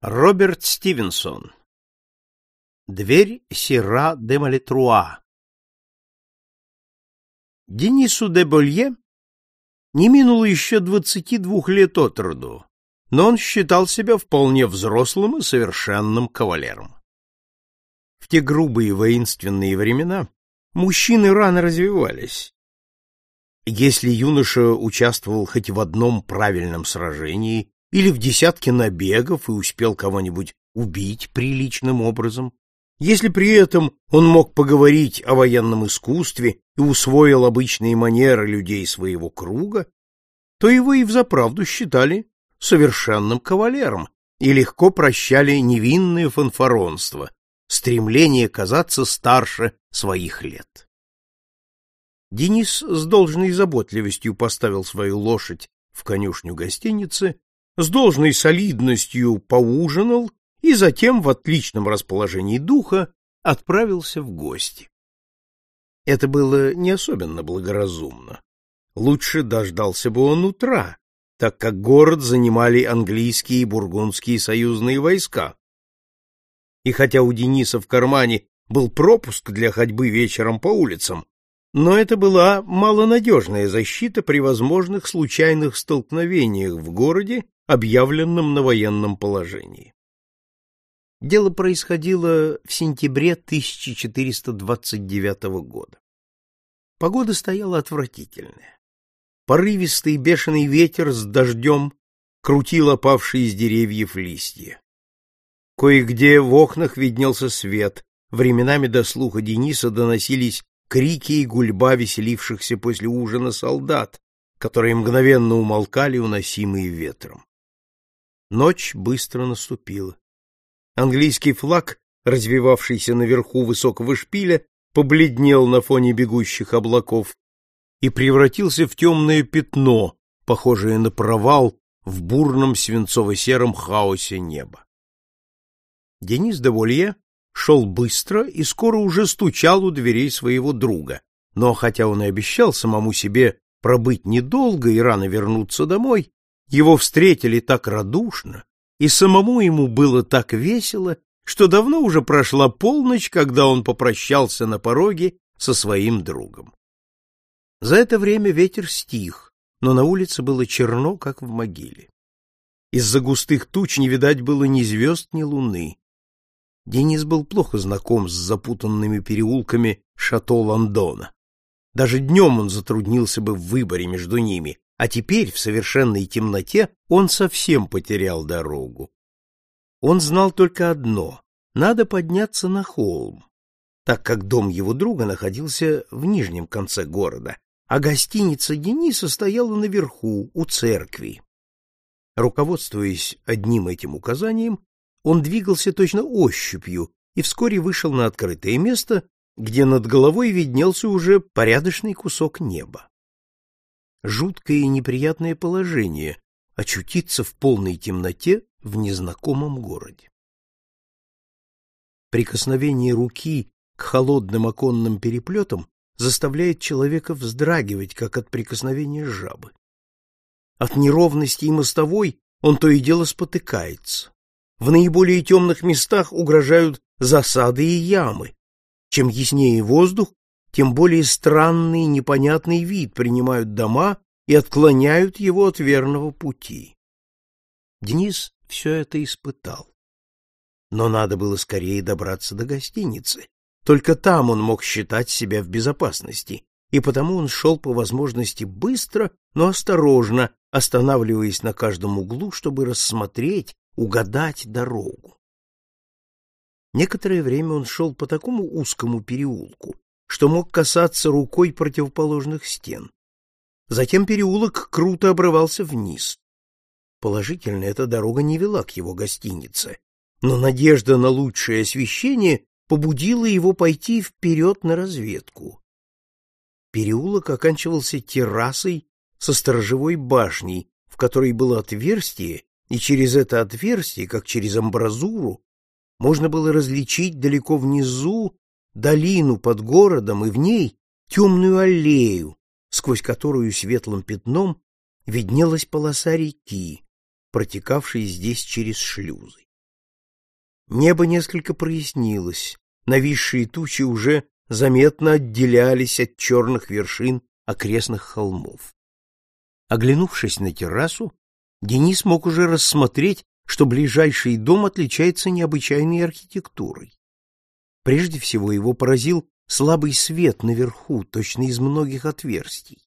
Роберт Стивенсон. Дверь Сира де Малетруа. Денису де Болье не минуло еще двадцати двух лет от роду, но он считал себя вполне взрослым и совершенным кавалером. В те грубые воинственные времена мужчины рано развивались. Если юноша участвовал хоть в одном правильном сражении или в десятке набегов и успел кого-нибудь убить приличным образом, если при этом он мог поговорить о военном искусстве и усвоил обычные манеры людей своего круга, то его и взаправду считали совершенным кавалером и легко прощали невинное фанфаронство, стремление казаться старше своих лет. Денис с должной заботливостью поставил свою лошадь в конюшню гостиницы с должной солидностью поужинал и затем в отличном расположении духа отправился в гости. Это было не особенно благоразумно. Лучше дождался бы он утра, так как город занимали английские и бургундские союзные войска. И хотя у Дениса в кармане был пропуск для ходьбы вечером по улицам, но это была малонадежная защита при возможных случайных столкновениях в городе объявленном на военном положении. Дело происходило в сентябре 1429 года. Погода стояла отвратительная. Порывистый бешеный ветер с дождем крутил опавшие из деревьев листья. Кое-где в окнах виднелся свет, временами до слуха Дениса доносились крики и гульба веселившихся после ужина солдат, которые мгновенно умолкали, уносимые ветром. Ночь быстро наступила. Английский флаг, развивавшийся наверху высокого шпиля, побледнел на фоне бегущих облаков и превратился в темное пятно, похожее на провал в бурном свинцово-сером хаосе неба. Денис Доволье шел быстро и скоро уже стучал у дверей своего друга, но хотя он и обещал самому себе пробыть недолго и рано вернуться домой, его встретили так радушно, и самому ему было так весело, что давно уже прошла полночь, когда он попрощался на пороге со своим другом. За это время ветер стих, но на улице было черно, как в могиле. Из-за густых туч не видать было ни звезд, ни луны. Денис был плохо знаком с запутанными переулками шато Лондона. Даже днем он затруднился бы в выборе между ними, а теперь, в совершенной темноте, он совсем потерял дорогу. Он знал только одно — надо подняться на холм, так как дом его друга находился в нижнем конце города, а гостиница Дениса стояла наверху, у церкви. Руководствуясь одним этим указанием, он двигался точно ощупью и вскоре вышел на открытое место, где над головой виднелся уже порядочный кусок неба жуткое и неприятное положение очутиться в полной темноте в незнакомом городе. Прикосновение руки к холодным оконным переплетам заставляет человека вздрагивать, как от прикосновения жабы. От неровности и мостовой он то и дело спотыкается. В наиболее темных местах угрожают засады и ямы. Чем яснее воздух, тем более странный и непонятный вид принимают дома и отклоняют его от верного пути. Денис все это испытал. Но надо было скорее добраться до гостиницы. Только там он мог считать себя в безопасности, и потому он шел по возможности быстро, но осторожно, останавливаясь на каждом углу, чтобы рассмотреть, угадать дорогу. Некоторое время он шел по такому узкому переулку, что мог касаться рукой противоположных стен. Затем переулок круто обрывался вниз. Положительно, эта дорога не вела к его гостинице, но надежда на лучшее освещение побудила его пойти вперед на разведку. Переулок оканчивался террасой со сторожевой башней, в которой было отверстие, и через это отверстие, как через амбразуру, можно было различить далеко внизу долину под городом и в ней темную аллею, сквозь которую светлым пятном виднелась полоса реки, протекавшей здесь через шлюзы. Небо несколько прояснилось, нависшие тучи уже заметно отделялись от черных вершин окрестных холмов. Оглянувшись на террасу, Денис мог уже рассмотреть, что ближайший дом отличается необычайной архитектурой. Прежде всего его поразил слабый свет наверху, точно из многих отверстий.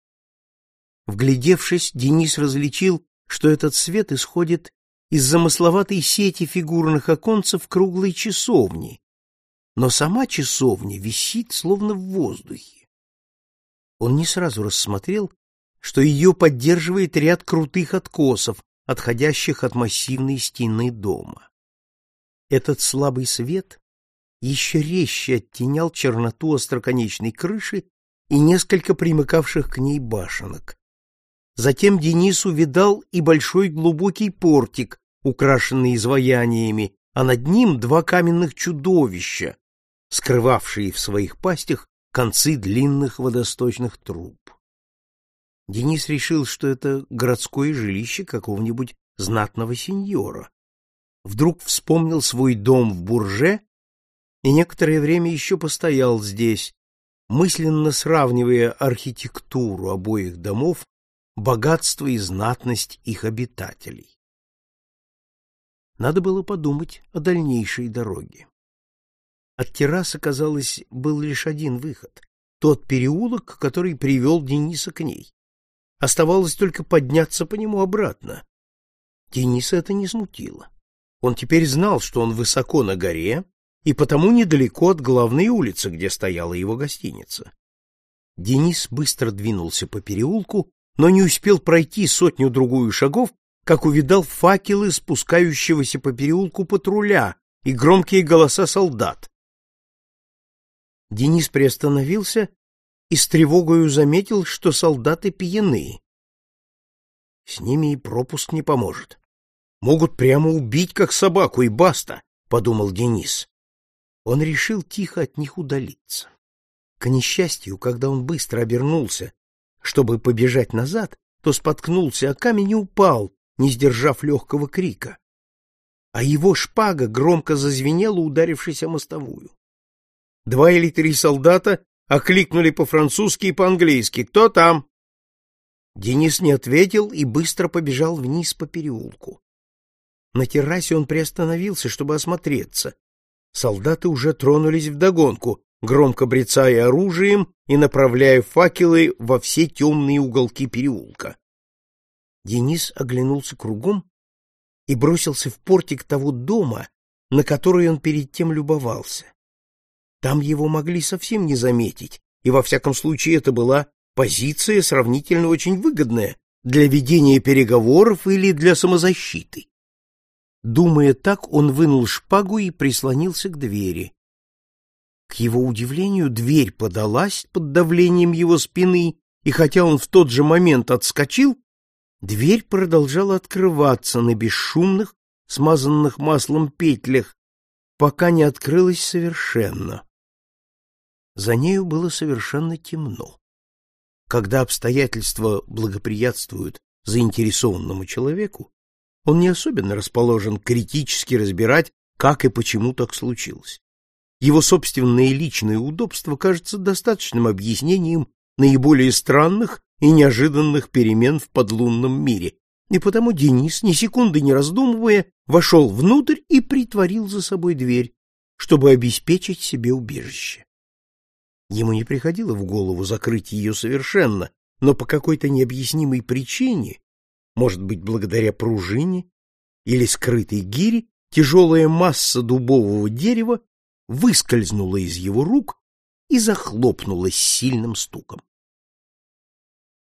Вглядевшись, Денис различил, что этот свет исходит из замысловатой сети фигурных оконцев круглой часовни, но сама часовня висит словно в воздухе. Он не сразу рассмотрел, что ее поддерживает ряд крутых откосов, отходящих от массивной стены дома. Этот слабый свет еще резче оттенял черноту остроконечной крыши и несколько примыкавших к ней башенок. Затем Денис увидал и большой глубокий портик, украшенный изваяниями, а над ним два каменных чудовища, скрывавшие в своих пастях концы длинных водосточных труб. Денис решил, что это городское жилище какого-нибудь знатного сеньора. Вдруг вспомнил свой дом в Бурже и некоторое время еще постоял здесь, мысленно сравнивая архитектуру обоих домов, богатство и знатность их обитателей. Надо было подумать о дальнейшей дороге. От террасы, казалось, был лишь один выход — тот переулок, который привел Дениса к ней. Оставалось только подняться по нему обратно. Дениса это не смутило. Он теперь знал, что он высоко на горе, и потому недалеко от главной улицы, где стояла его гостиница. Денис быстро двинулся по переулку, но не успел пройти сотню-другую шагов, как увидал факелы спускающегося по переулку патруля и громкие голоса солдат. Денис приостановился и с тревогою заметил, что солдаты пьяны. С ними и пропуск не поможет. Могут прямо убить, как собаку, и баста, — подумал Денис. Он решил тихо от них удалиться. К несчастью, когда он быстро обернулся, чтобы побежать назад, то споткнулся о камень и упал, не сдержав легкого крика. А его шпага громко зазвенела, ударившись о мостовую. Два или три солдата окликнули по-французски и по-английски «Кто там?». Денис не ответил и быстро побежал вниз по переулку. На террасе он приостановился, чтобы осмотреться. Солдаты уже тронулись вдогонку, громко брецая оружием и направляя факелы во все темные уголки переулка. Денис оглянулся кругом и бросился в портик того дома, на который он перед тем любовался. Там его могли совсем не заметить, и во всяком случае это была позиция сравнительно очень выгодная для ведения переговоров или для самозащиты. Думая так, он вынул шпагу и прислонился к двери. К его удивлению, дверь подалась под давлением его спины, и хотя он в тот же момент отскочил, дверь продолжала открываться на бесшумных, смазанных маслом петлях, пока не открылась совершенно. За нею было совершенно темно. Когда обстоятельства благоприятствуют заинтересованному человеку, он не особенно расположен критически разбирать, как и почему так случилось. Его собственное личное удобство кажется достаточным объяснением наиболее странных и неожиданных перемен в подлунном мире, и потому Денис, ни секунды не раздумывая, вошел внутрь и притворил за собой дверь, чтобы обеспечить себе убежище. Ему не приходило в голову закрыть ее совершенно, но по какой-то необъяснимой причине, может быть, благодаря пружине или скрытой гире, тяжелая масса дубового дерева выскользнула из его рук и захлопнулась сильным стуком.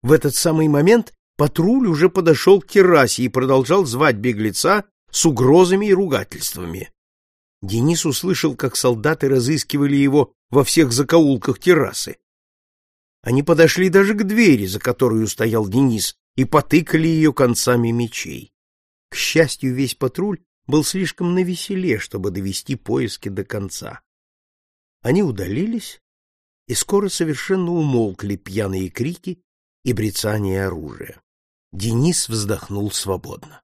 В этот самый момент патруль уже подошел к террасе и продолжал звать беглеца с угрозами и ругательствами. Денис услышал, как солдаты разыскивали его во всех закоулках террасы. Они подошли даже к двери, за которой стоял Денис, и потыкали ее концами мечей. К счастью, весь патруль был слишком навеселе, чтобы довести поиски до конца. Они удалились, и скоро совершенно умолкли пьяные крики и брецание оружия. Денис вздохнул свободно.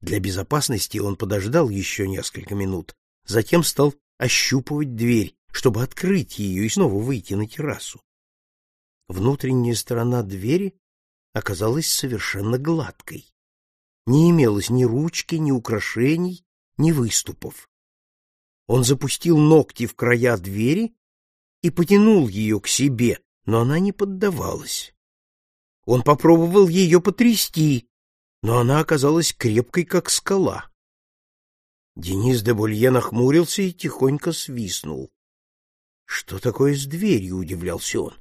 Для безопасности он подождал еще несколько минут, затем стал ощупывать дверь, чтобы открыть ее и снова выйти на террасу. Внутренняя сторона двери оказалась совершенно гладкой. Не имелось ни ручки, ни украшений, ни выступов. Он запустил ногти в края двери и потянул ее к себе, но она не поддавалась. Он попробовал ее потрясти, но она оказалась крепкой, как скала. Денис де Болье нахмурился и тихонько свистнул. Что такое с дверью, удивлялся он.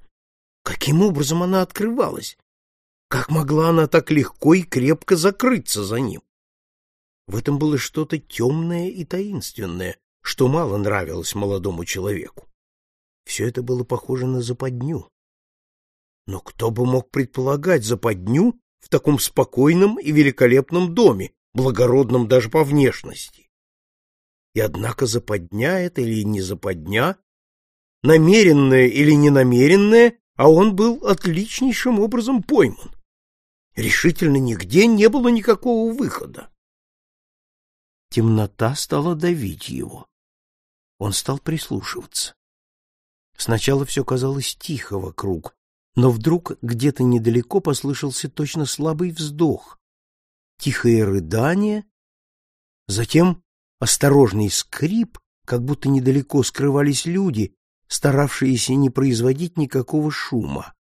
Каким образом она открывалась? Как могла она так легко и крепко закрыться за ним? В этом было что-то темное и таинственное, что мало нравилось молодому человеку. Все это было похоже на западню. Но кто бы мог предполагать западню в таком спокойном и великолепном доме, благородном даже по внешности? И однако западня это или не западня, намеренная или ненамеренная, а он был отличнейшим образом пойман. Решительно нигде не было никакого выхода. Темнота стала давить его. Он стал прислушиваться. Сначала все казалось тихо вокруг, но вдруг где-то недалеко послышался точно слабый вздох, тихое рыдание, затем осторожный скрип, как будто недалеко скрывались люди, старавшиеся не производить никакого шума.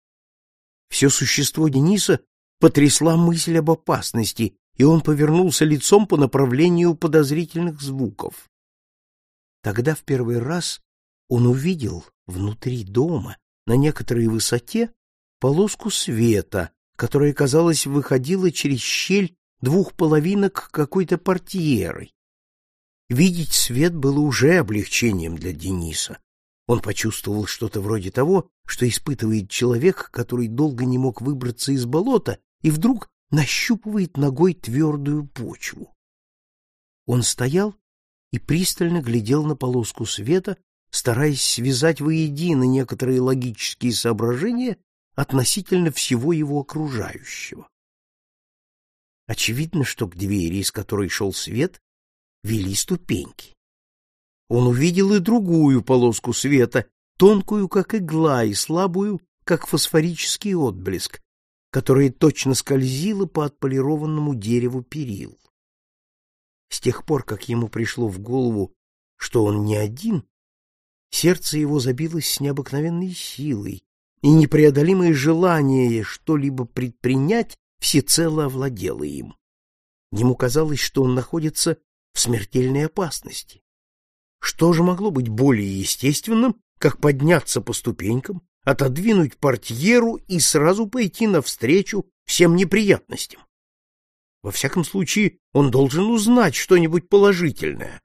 Все существо Дениса потрясла мысль об опасности, и он повернулся лицом по направлению подозрительных звуков. Тогда в первый раз он увидел внутри дома, на некоторой высоте, полоску света, которая, казалось, выходила через щель двух половинок какой-то портьеры. Видеть свет было уже облегчением для Дениса. Он почувствовал что-то вроде того, что испытывает человек, который долго не мог выбраться из болота и вдруг нащупывает ногой твердую почву. Он стоял и пристально глядел на полоску света, стараясь связать воедино некоторые логические соображения относительно всего его окружающего. Очевидно, что к двери, из которой шел свет, вели ступеньки. Он увидел и другую полоску света, тонкую, как игла, и слабую, как фосфорический отблеск, которая точно скользила по отполированному дереву перил. С тех пор, как ему пришло в голову, что он не один, сердце его забилось с необыкновенной силой, и непреодолимое желание что-либо предпринять всецело овладело им. Ему казалось, что он находится в смертельной опасности. Что же могло быть более естественным, как подняться по ступенькам, отодвинуть портьеру и сразу пойти навстречу всем неприятностям? Во всяком случае, он должен узнать что-нибудь положительное.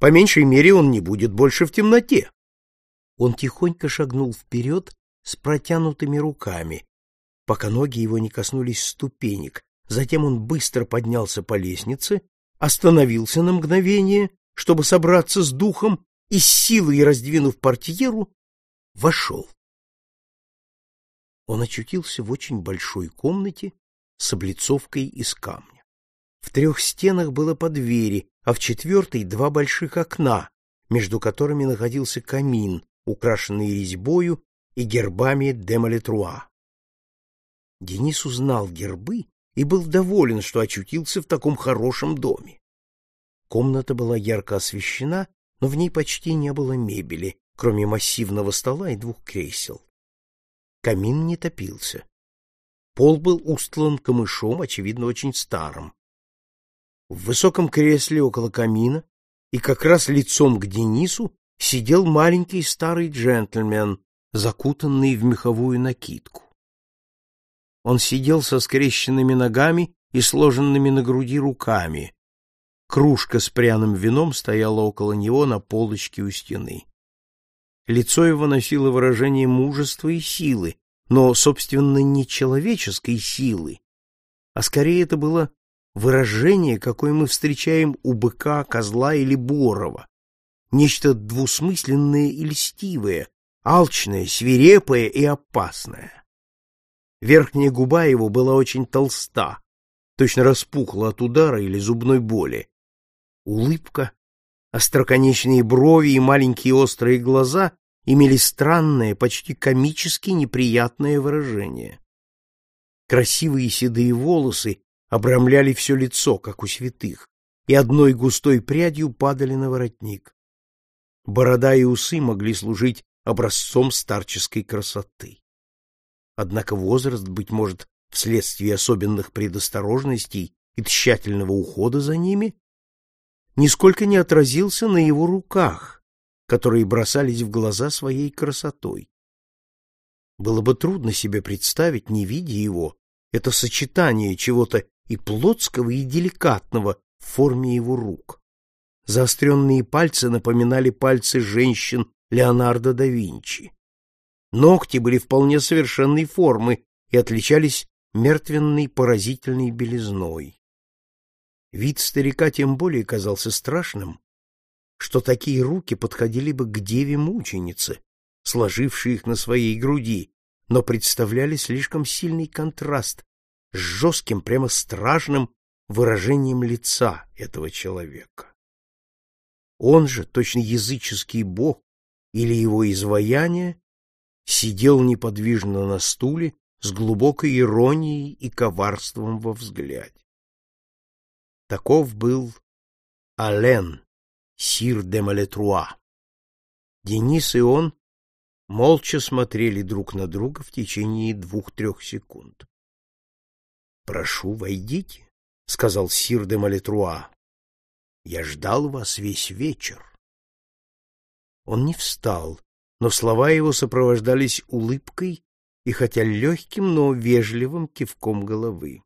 По меньшей мере, он не будет больше в темноте. Он тихонько шагнул вперед с протянутыми руками, пока ноги его не коснулись ступенек. Затем он быстро поднялся по лестнице, остановился на мгновение, чтобы собраться с духом, и с силой раздвинув портьеру, вошел. Он очутился в очень большой комнате, с облицовкой из камня. В трех стенах было по двери, а в четвертой два больших окна, между которыми находился камин, украшенный резьбою и гербами Демолетруа. Денис узнал гербы и был доволен, что очутился в таком хорошем доме. Комната была ярко освещена, но в ней почти не было мебели, кроме массивного стола и двух кресел. Камин не топился. Пол был устлан камышом, очевидно, очень старым. В высоком кресле около камина и как раз лицом к Денису сидел маленький старый джентльмен, закутанный в меховую накидку. Он сидел со скрещенными ногами и сложенными на груди руками. Кружка с пряным вином стояла около него на полочке у стены. Лицо его носило выражение мужества и силы, но, собственно, не человеческой силы, а скорее это было выражение, какое мы встречаем у быка, козла или борова, нечто двусмысленное и льстивое, алчное, свирепое и опасное. Верхняя губа его была очень толста, точно распухла от удара или зубной боли. Улыбка, Остроконечные брови и маленькие острые глаза имели странное, почти комически неприятное выражение. Красивые седые волосы обрамляли все лицо, как у святых, и одной густой прядью падали на воротник. Борода и усы могли служить образцом старческой красоты. Однако возраст, быть может, вследствие особенных предосторожностей и тщательного ухода за ними, нисколько не отразился на его руках, которые бросались в глаза своей красотой. Было бы трудно себе представить, не видя его, это сочетание чего-то и плотского, и деликатного в форме его рук. Заостренные пальцы напоминали пальцы женщин Леонардо да Винчи. Ногти были вполне совершенной формы и отличались мертвенной поразительной белизной. Вид старика тем более казался страшным, что такие руки подходили бы к деве-мученице, сложившей их на своей груди, но представляли слишком сильный контраст с жестким, прямо страшным выражением лица этого человека. Он же, точно языческий бог или его изваяние, сидел неподвижно на стуле с глубокой иронией и коварством во взгляде. Таков был Ален, сир де Малетруа. Денис и он молча смотрели друг на друга в течение двух-трех секунд. — Прошу, войдите, — сказал сир де Малетруа. — Я ждал вас весь вечер. Он не встал, но слова его сопровождались улыбкой и хотя легким, но вежливым кивком головы.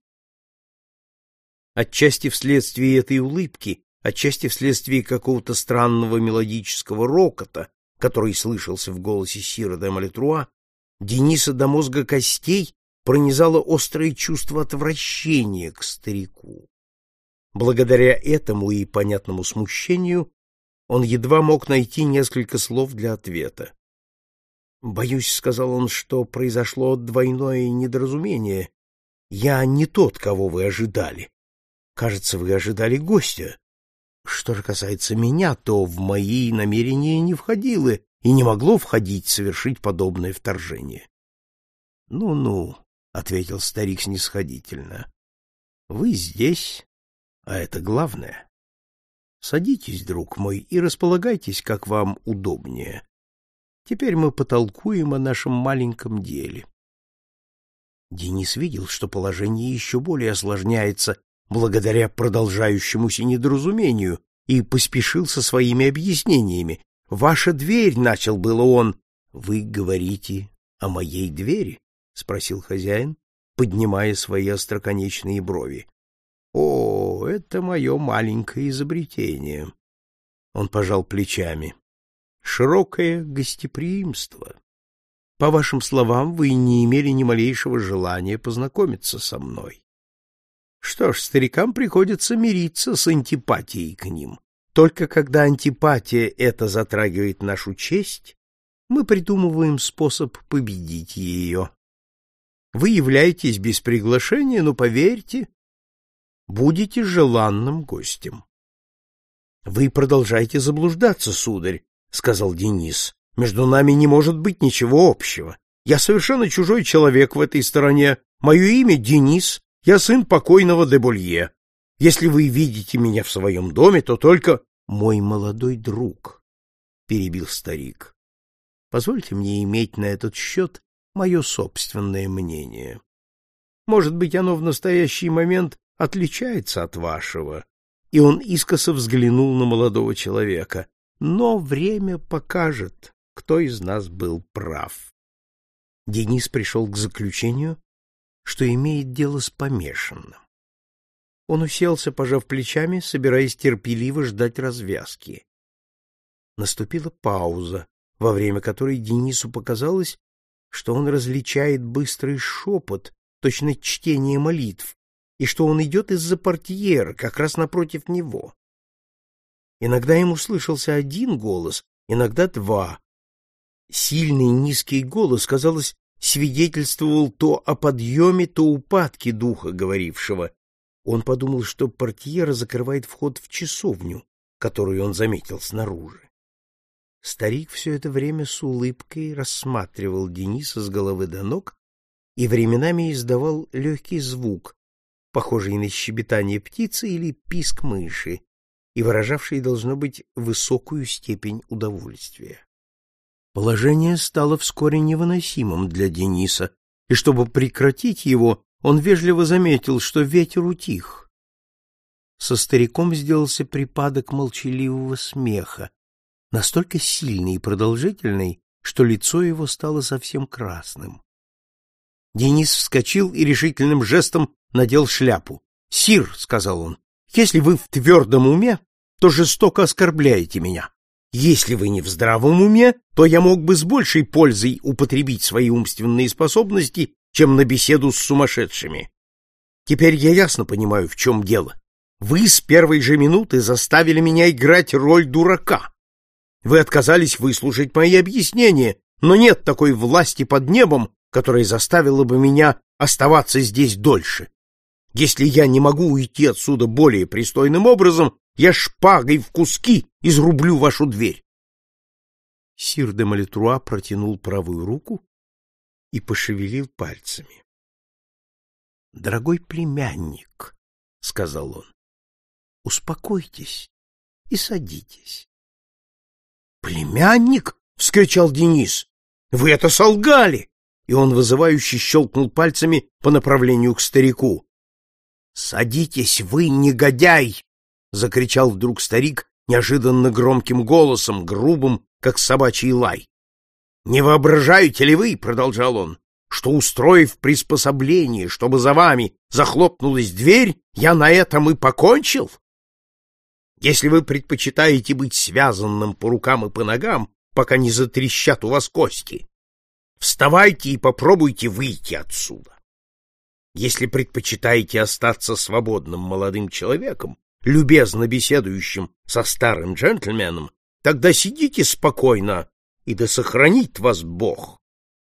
Отчасти вследствие этой улыбки, отчасти вследствие какого-то странного мелодического рокота, который слышался в голосе Сира де Малетруа, Дениса до мозга костей пронизало острое чувство отвращения к старику. Благодаря этому и понятному смущению он едва мог найти несколько слов для ответа. «Боюсь, — сказал он, — что произошло двойное недоразумение. Я не тот, кого вы ожидали. Кажется, вы ожидали гостя. Что же касается меня, то в мои намерения не входило и не могло входить совершить подобное вторжение. Ну — ответил старик снисходительно, — вы здесь, а это главное. Садитесь, друг мой, и располагайтесь, как вам удобнее. Теперь мы потолкуем о нашем маленьком деле. Денис видел, что положение еще более осложняется благодаря продолжающемуся недоразумению, и поспешил со своими объяснениями. «Ваша дверь!» — начал было он. «Вы говорите о моей двери?» — спросил хозяин, поднимая свои остроконечные брови. «О, это мое маленькое изобретение!» Он пожал плечами. «Широкое гостеприимство. По вашим словам, вы не имели ни малейшего желания познакомиться со мной. Что ж, старикам приходится мириться с антипатией к ним. Только когда антипатия эта затрагивает нашу честь, мы придумываем способ победить ее. Вы являетесь без приглашения, но поверьте, будете желанным гостем. — Вы продолжаете заблуждаться, сударь, — сказал Денис. — Между нами не может быть ничего общего. Я совершенно чужой человек в этой стороне. Мое имя Денис, я сын покойного Деболье. Если вы видите меня в своем доме, то только мой молодой друг, — перебил старик. Позвольте мне иметь на этот счет мое собственное мнение. Может быть, оно в настоящий момент отличается от вашего. И он искоса взглянул на молодого человека. Но время покажет, кто из нас был прав. Денис пришел к заключению, что имеет дело с помешанным. Он уселся, пожав плечами, собираясь терпеливо ждать развязки. Наступила пауза, во время которой Денису показалось, что он различает быстрый шепот, точно чтение молитв, и что он идет из-за портьера, как раз напротив него. Иногда ему слышался один голос, иногда два. Сильный низкий голос, казалось, свидетельствовал то о подъеме, то упадке духа говорившего. Он подумал, что портьера закрывает вход в часовню, которую он заметил снаружи. Старик все это время с улыбкой рассматривал Дениса с головы до ног и временами издавал легкий звук, похожий на щебетание птицы или писк мыши, и выражавший, должно быть, высокую степень удовольствия. Положение стало вскоре невыносимым для Дениса, и чтобы прекратить его, он вежливо заметил, что ветер утих. Со стариком сделался припадок молчаливого смеха, настолько сильный и продолжительный, что лицо его стало совсем красным. Денис вскочил и решительным жестом надел шляпу. «Сир», — сказал он, — «если вы в твердом уме, то жестоко оскорбляете меня. Если вы не в здравом уме, то я мог бы с большей пользой употребить свои умственные способности, чем на беседу с сумасшедшими. Теперь я ясно понимаю, в чем дело. Вы с первой же минуты заставили меня играть роль дурака. Вы отказались выслушать мои объяснения, но нет такой власти под небом, которая заставила бы меня оставаться здесь дольше. Если я не могу уйти отсюда более пристойным образом, я шпагой в куски изрублю вашу дверь. Сир де Малетруа протянул правую руку и пошевелил пальцами. — Дорогой племянник, — сказал он, — успокойтесь и садитесь. — Племянник? — вскричал Денис. — Вы это солгали! И он вызывающе щелкнул пальцами по направлению к старику. — Садитесь вы, негодяй! — закричал вдруг старик неожиданно громким голосом, грубым, как собачий лай. — Не воображаете ли вы, — продолжал он, — что, устроив приспособление, чтобы за вами захлопнулась дверь, я на этом и покончил? Если вы предпочитаете быть связанным по рукам и по ногам, пока не затрещат у вас кости, вставайте и попробуйте выйти отсюда. Если предпочитаете остаться свободным молодым человеком, любезно беседующим со старым джентльменом, тогда сидите спокойно, и да сохранит вас Бог.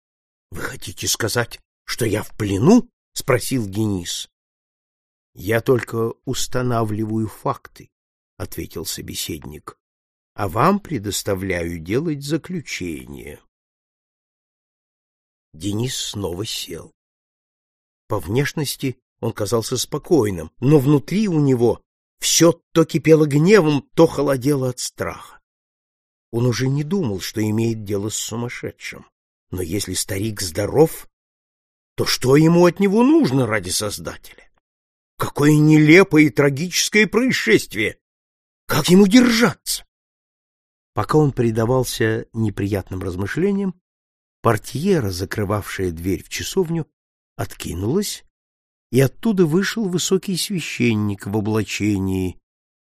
— Вы хотите сказать, что я в плену? — спросил Денис. — Я только устанавливаю факты, — ответил собеседник, — а вам предоставляю делать заключение. Денис снова сел. По внешности он казался спокойным, но внутри у него все то кипело гневом, то холодело от страха. Он уже не думал, что имеет дело с сумасшедшим. Но если старик здоров, то что ему от него нужно ради Создателя? Какое нелепое и трагическое происшествие! Как ему держаться? Пока он предавался неприятным размышлениям, портьера, закрывавшая дверь в часовню, откинулась, и оттуда вышел высокий священник в облачении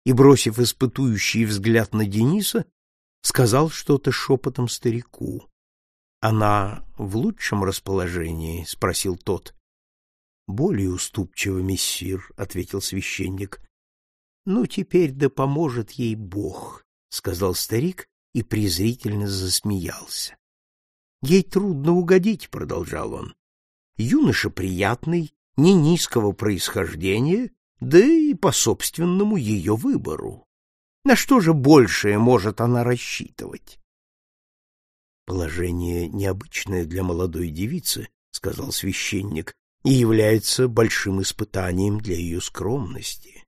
и, бросив испытующий взгляд на Дениса, сказал что-то шепотом старику. — Она в лучшем расположении? — спросил тот. — Более уступчиво, мессир, — ответил священник. — Ну, теперь да поможет ей Бог, — сказал старик и презрительно засмеялся. — Ей трудно угодить, — продолжал он. — Юноша приятный, не низкого происхождения, да и по собственному ее выбору. На что же большее может она рассчитывать? Положение необычное для молодой девицы, сказал священник, и является большим испытанием для ее скромности.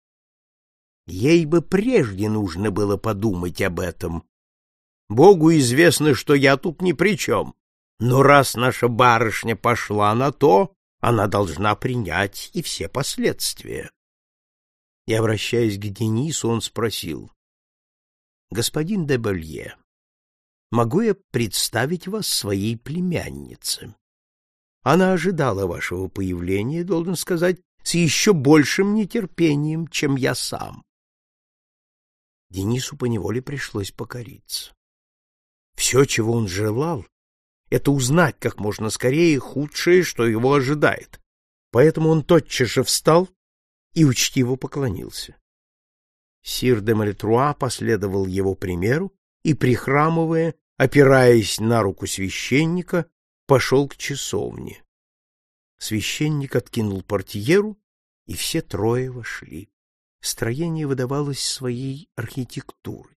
Ей бы прежде нужно было подумать об этом. Богу известно, что я тут ни при чем, но раз наша барышня пошла на то, она должна принять и все последствия. И, обращаясь к Денису, он спросил, «Господин де Болье, могу я представить вас своей племяннице? Она ожидала вашего появления, должен сказать, с еще большим нетерпением, чем я сам». Денису поневоле пришлось покориться. Все, чего он желал, это узнать как можно скорее худшее, что его ожидает. Поэтому он тотчас же встал и учтиво поклонился. Сир де Мальтруа последовал его примеру и, прихрамывая, опираясь на руку священника, пошел к часовне. Священник откинул портьеру, и все трое вошли. строение выдавалось своей архитектурой.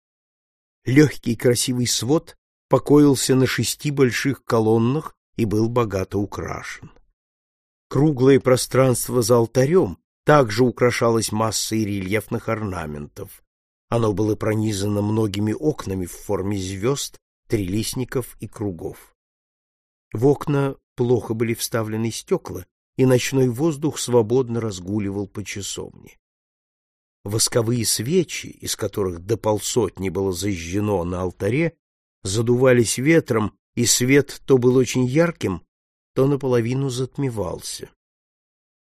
Легкий красивый свод покоился на шести больших колоннах и был богато украшен. Круглое пространство за алтарем также украшалось массой рельефных орнаментов. Оно было пронизано многими окнами в форме звезд, трилистников и кругов. В окна плохо были вставлены стекла, и ночной воздух свободно разгуливал по часовне. Восковые свечи, из которых до полсотни было зажжено на алтаре, задувались ветром, и свет то был очень ярким, то наполовину затмевался.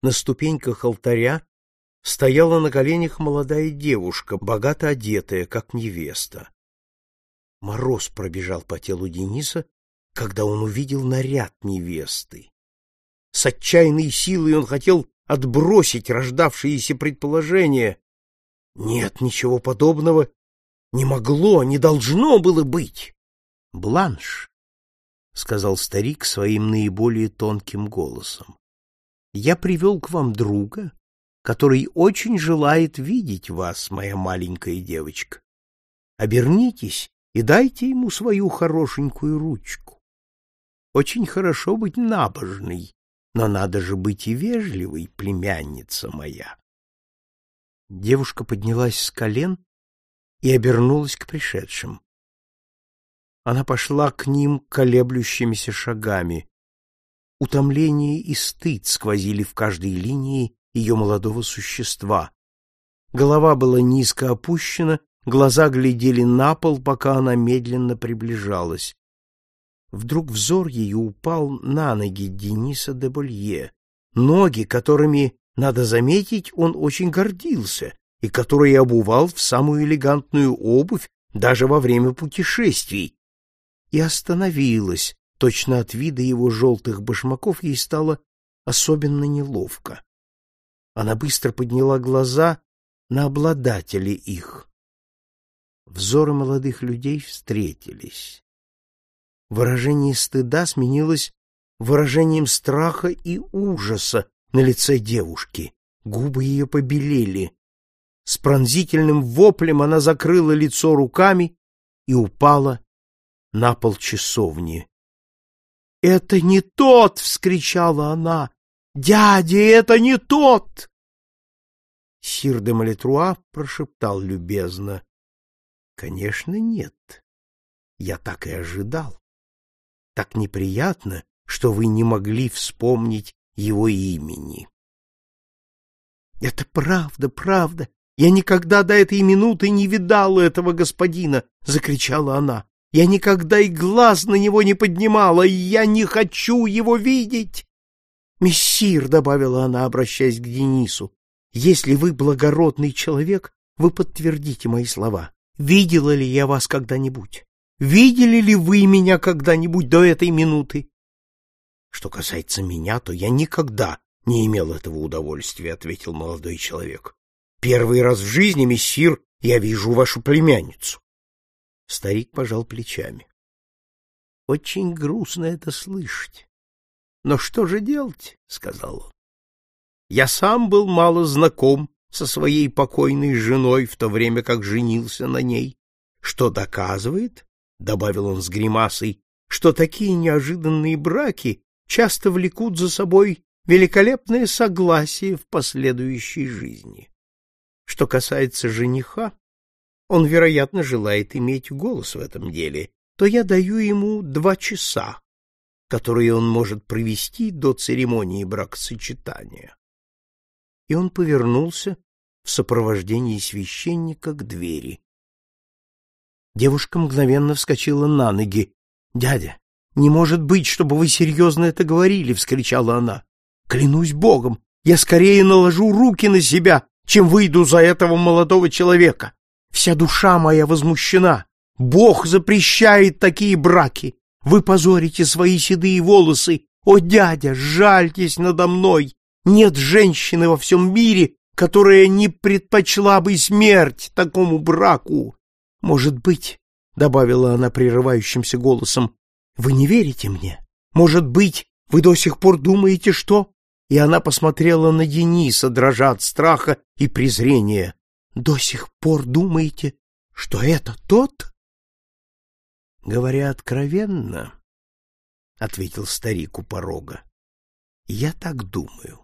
На ступеньках алтаря стояла на коленях молодая девушка, богато одетая, как невеста. Мороз пробежал по телу Дениса, когда он увидел наряд невесты. С отчаянной силой он хотел отбросить рождавшиеся предположения. Нет, ничего подобного не могло, не должно было быть. Бланш, — сказал старик своим наиболее тонким голосом, — я привел к вам друга, который очень желает видеть вас, моя маленькая девочка. Обернитесь и дайте ему свою хорошенькую ручку. Очень хорошо быть набожной, но надо же быть и вежливой, племянница моя. Девушка поднялась с колен и обернулась к пришедшим. Она пошла к ним колеблющимися шагами. Утомление и стыд сквозили в каждой линии ее молодого существа. Голова была низко опущена, глаза глядели на пол, пока она медленно приближалась. Вдруг взор ее упал на ноги Дениса де Болье, ноги, которыми, надо заметить, он очень гордился и которые обувал в самую элегантную обувь даже во время путешествий, и остановилась, точно от вида его желтых башмаков ей стало особенно неловко. Она быстро подняла глаза на обладателей их. Взоры молодых людей встретились. Выражение стыда сменилось выражением страха и ужаса на лице девушки. Губы ее побелели. С пронзительным воплем она закрыла лицо руками и упала на пол часовни. «Это не тот!» — вскричала она. «Дядя, это не тот!» Сир де Малетруа прошептал любезно. «Конечно, нет. Я так и ожидал так неприятно, что вы не могли вспомнить его имени. Это правда, правда. Я никогда до этой минуты не видала этого господина, закричала она. Я никогда и глаз на него не поднимала, и я не хочу его видеть. Мессир, добавила она, обращаясь к Денису, если вы благородный человек, вы подтвердите мои слова. Видела ли я вас когда-нибудь? Видели ли вы меня когда-нибудь до этой минуты? Что касается меня, то я никогда не имел этого удовольствия, ответил молодой человек. Первый раз в жизни, мессир, я вижу вашу племянницу. Старик пожал плечами. Очень грустно это слышать. Но что же делать, сказал он. Я сам был мало знаком со своей покойной женой в то время, как женился на ней, что доказывает, добавил он с гримасой, что такие неожиданные браки часто влекут за собой великолепное согласие в последующей жизни. Что касается жениха, он, вероятно, желает иметь голос в этом деле, то я даю ему два часа, которые он может провести до церемонии бракосочетания. И он повернулся в сопровождении священника к двери. Девушка мгновенно вскочила на ноги. «Дядя, не может быть, чтобы вы серьезно это говорили!» — вскричала она. «Клянусь Богом, я скорее наложу руки на себя, чем выйду за этого молодого человека. Вся душа моя возмущена. Бог запрещает такие браки. Вы позорите свои седые волосы. О, дядя, жальтесь надо мной. Нет женщины во всем мире, которая не предпочла бы смерть такому браку. Может быть, добавила она прерывающимся голосом, вы не верите мне? Может быть, вы до сих пор думаете, что? И она посмотрела на Дениса, дрожа от страха и презрения. До сих пор думаете, что это тот? Говоря откровенно, ответил старик у порога. Я так думаю.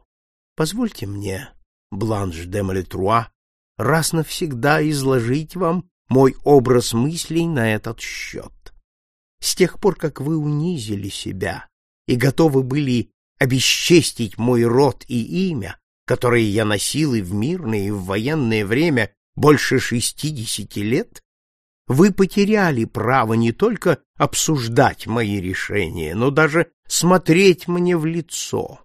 Позвольте мне, Бланш де Малетруа, раз навсегда изложить вам мой образ мыслей на этот счет. С тех пор, как вы унизили себя и готовы были обесчестить мой род и имя, которые я носил и в мирное, и в военное время больше шестидесяти лет, вы потеряли право не только обсуждать мои решения, но даже смотреть мне в лицо.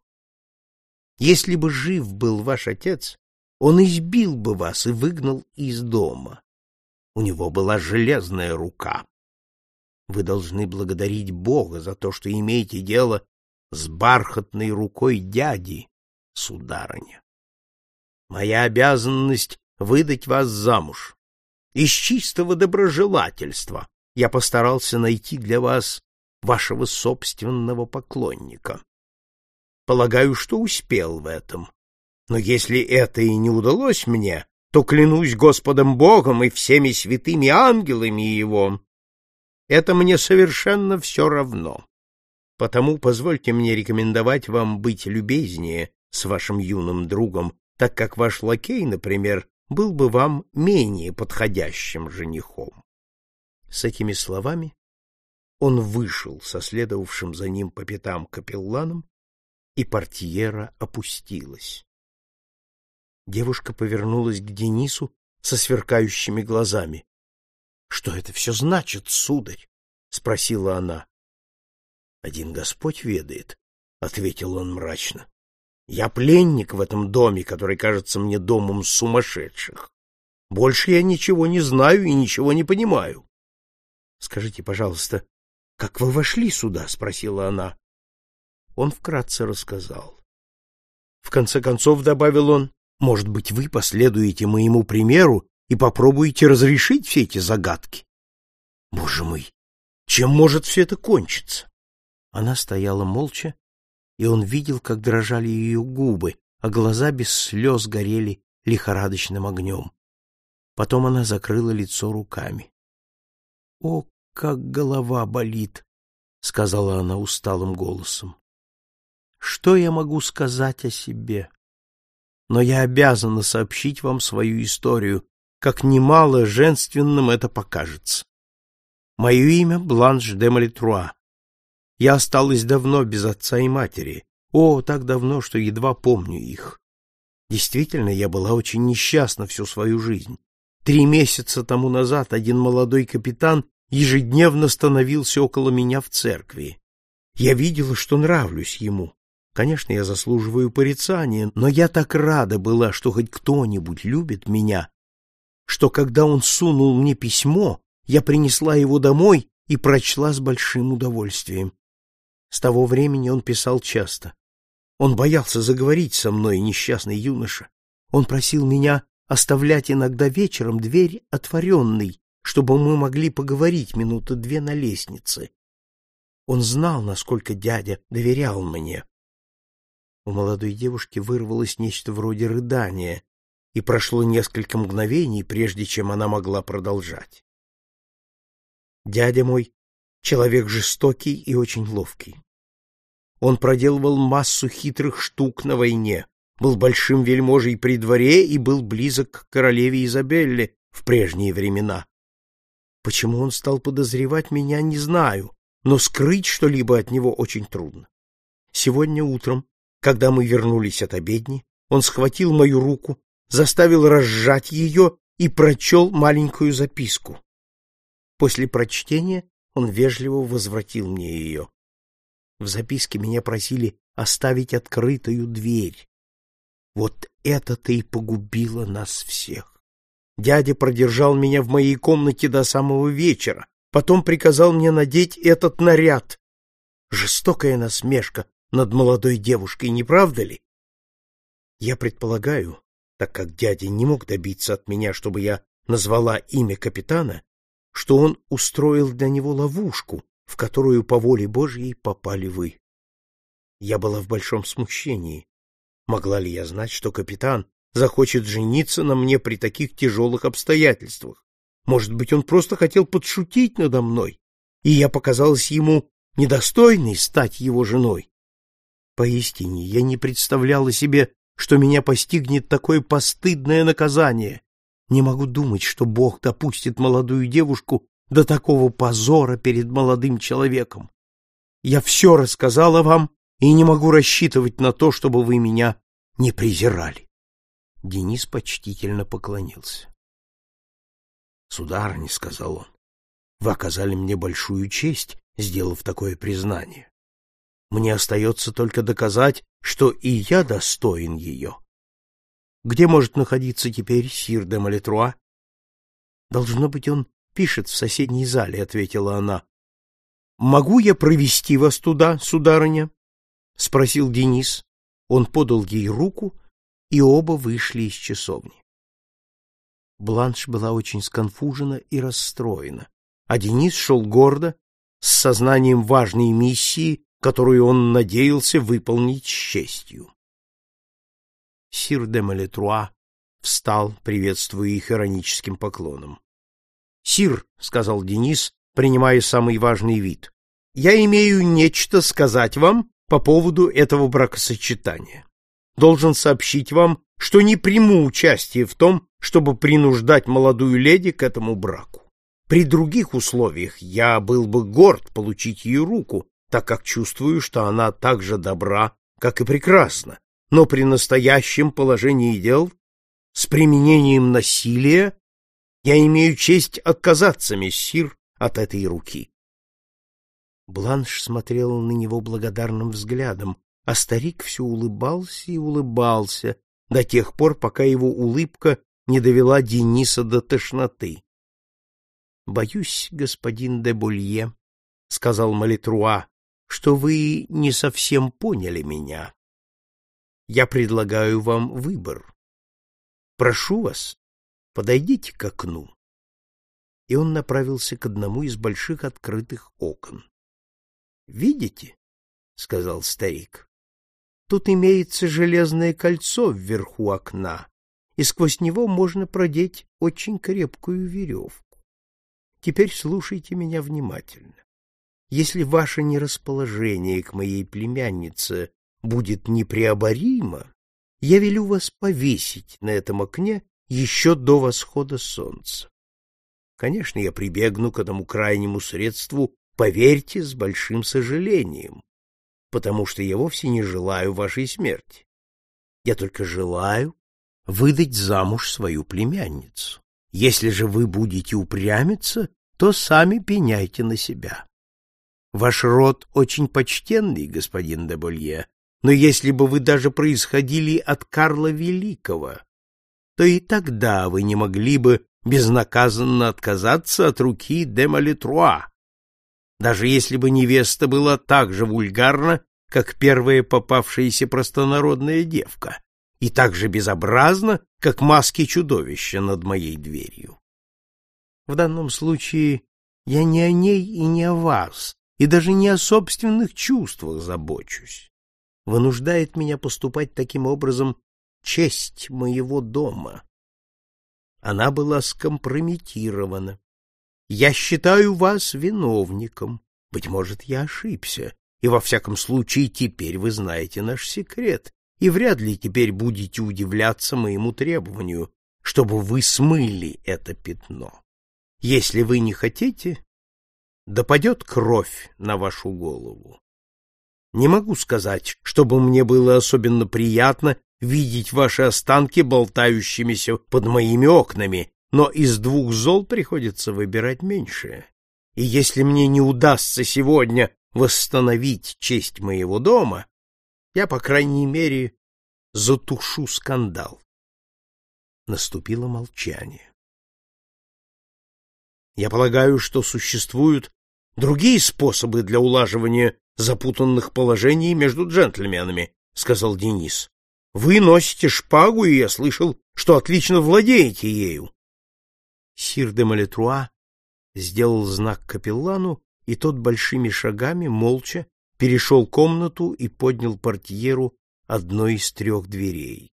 Если бы жив был ваш отец, он избил бы вас и выгнал из дома. У него была железная рука. Вы должны благодарить Бога за то, что имеете дело с бархатной рукой дяди, сударыня. Моя обязанность — выдать вас замуж. Из чистого доброжелательства я постарался найти для вас вашего собственного поклонника. Полагаю, что успел в этом. Но если это и не удалось мне, то клянусь Господом Богом и всеми святыми ангелами Его. Это мне совершенно все равно. Потому позвольте мне рекомендовать вам быть любезнее с вашим юным другом, так как ваш лакей, например, был бы вам менее подходящим женихом. С этими словами он вышел со следовавшим за ним по пятам капелланом, и портьера опустилась. Девушка повернулась к Денису со сверкающими глазами. — Что это все значит, сударь? — спросила она. — Один Господь ведает, — ответил он мрачно. — Я пленник в этом доме, который кажется мне домом сумасшедших. Больше я ничего не знаю и ничего не понимаю. — Скажите, пожалуйста, как вы вошли сюда? — спросила она. Он вкратце рассказал. В конце концов, добавил он, может быть, вы последуете моему примеру и попробуете разрешить все эти загадки? Боже мой, чем может все это кончиться? Она стояла молча, и он видел, как дрожали ее губы, а глаза без слез горели лихорадочным огнем. Потом она закрыла лицо руками. — О, как голова болит! — сказала она усталым голосом. — Что я могу сказать о себе? Но я обязана сообщить вам свою историю, как немало женственным это покажется. Мое имя Бланш де Малитруа. Я осталась давно без отца и матери. О, так давно, что едва помню их. Действительно, я была очень несчастна всю свою жизнь. Три месяца тому назад один молодой капитан ежедневно становился около меня в церкви. Я видела, что нравлюсь ему. Конечно, я заслуживаю порицания, но я так рада была, что хоть кто-нибудь любит меня, что когда он сунул мне письмо, я принесла его домой и прочла с большим удовольствием. С того времени он писал часто. Он боялся заговорить со мной, несчастный юноша. Он просил меня оставлять иногда вечером дверь отворенной, чтобы мы могли поговорить минуты две на лестнице. Он знал, насколько дядя доверял мне. У молодой девушки вырвалось нечто вроде рыдания, и прошло несколько мгновений, прежде чем она могла продолжать. Дядя мой — человек жестокий и очень ловкий. Он проделывал массу хитрых штук на войне, был большим вельможей при дворе и был близок к королеве Изабелле в прежние времена. Почему он стал подозревать меня, не знаю, но скрыть что-либо от него очень трудно. Сегодня утром, когда мы вернулись от обедни, он схватил мою руку, заставил разжать ее и прочел маленькую записку. После прочтения он вежливо возвратил мне ее. В записке меня просили оставить открытую дверь, вот это-то и погубило нас всех. Дядя продержал меня в моей комнате до самого вечера, потом приказал мне надеть этот наряд. Жестокая насмешка над молодой девушкой, не правда ли? Я предполагаю, так как дядя не мог добиться от меня, чтобы я назвала имя капитана, что он устроил для него ловушку, в которую по воле Божьей попали вы. Я была в большом смущении. Могла ли я знать, что капитан, захочет жениться на мне при таких тяжелых обстоятельствах. Может быть, он просто хотел подшутить надо мной, и я показалась ему недостойной стать его женой. Поистине, я не представляла себе, что меня постигнет такое постыдное наказание. Не могу думать, что Бог допустит молодую девушку до такого позора перед молодым человеком. Я все рассказала вам и не могу рассчитывать на то, чтобы вы меня не презирали. Денис почтительно поклонился. Сударыня, — сказал он, — вы оказали мне большую честь, сделав такое признание. Мне остается только доказать, что и я достоин ее. Где может находиться теперь сир де Малетруа? Должно быть, он пишет в соседней зале, — ответила она. — Могу я провести вас туда, сударыня? — спросил Денис. Он подал ей руку, и оба вышли из часовни. Бланш была очень сконфужена и расстроена, а Денис шел гордо, с сознанием важной миссии, которую он надеялся выполнить с честью. Сир де Малетруа встал, приветствуя их ироническим поклоном. — Сир, — сказал Денис, принимая самый важный вид, — я имею нечто сказать вам по поводу этого бракосочетания. Должен сообщить вам, что не приму участие в том, чтобы принуждать молодую леди к этому браку. При других условиях я был бы горд получить ее руку, так как чувствую, что она так же добра, как и прекрасна. Но при настоящем положении дел, с применением насилия, я имею честь отказаться, мессир, от этой руки. Бланш смотрела на него благодарным взглядом, а старик все улыбался и улыбался до тех пор, пока его улыбка не довела Дениса до тошноты. — Боюсь, господин де Булье, — сказал Малитруа, — что вы не совсем поняли меня. Я предлагаю вам выбор. Прошу вас, подойдите к окну. И он направился к одному из больших открытых окон. — Видите? — сказал старик. Тут имеется железное кольцо вверху окна, и сквозь него можно продеть очень крепкую веревку. Теперь слушайте меня внимательно. Если ваше нерасположение к моей племяннице будет непреоборимо, я велю вас повесить на этом окне еще до восхода солнца. Конечно, я прибегну к этому крайнему средству, поверьте, с большим сожалением, потому что я вовсе не желаю вашей смерти. Я только желаю выдать замуж свою племянницу. Если же вы будете упрямиться, то сами пеняйте на себя. Ваш род очень почтенный, господин де Болье, но если бы вы даже происходили от Карла Великого, то и тогда вы не могли бы безнаказанно отказаться от руки де Малетруа, даже если бы невеста была так же вульгарна, как первая попавшаяся простонародная девка, и так же безобразна, как маски чудовища над моей дверью. В данном случае я не о ней и не о вас, и даже не о собственных чувствах забочусь. Вынуждает меня поступать таким образом честь моего дома. Она была скомпрометирована. Я считаю вас виновником. Быть может, я ошибся, и во всяком случае теперь вы знаете наш секрет, и вряд ли теперь будете удивляться моему требованию, чтобы вы смыли это пятно. Если вы не хотите, да падет кровь на вашу голову. Не могу сказать, чтобы мне было особенно приятно видеть ваши останки болтающимися под моими окнами, но из двух зол приходится выбирать меньшее. И если мне не удастся сегодня восстановить честь моего дома, я, по крайней мере, затушу скандал. Наступило молчание. Я полагаю, что существуют другие способы для улаживания запутанных положений между джентльменами, сказал Денис. Вы носите шпагу, и я слышал, что отлично владеете ею. Сир де Малетруа сделал знак капеллану, и тот большими шагами, молча, перешел комнату и поднял портьеру одной из трех дверей.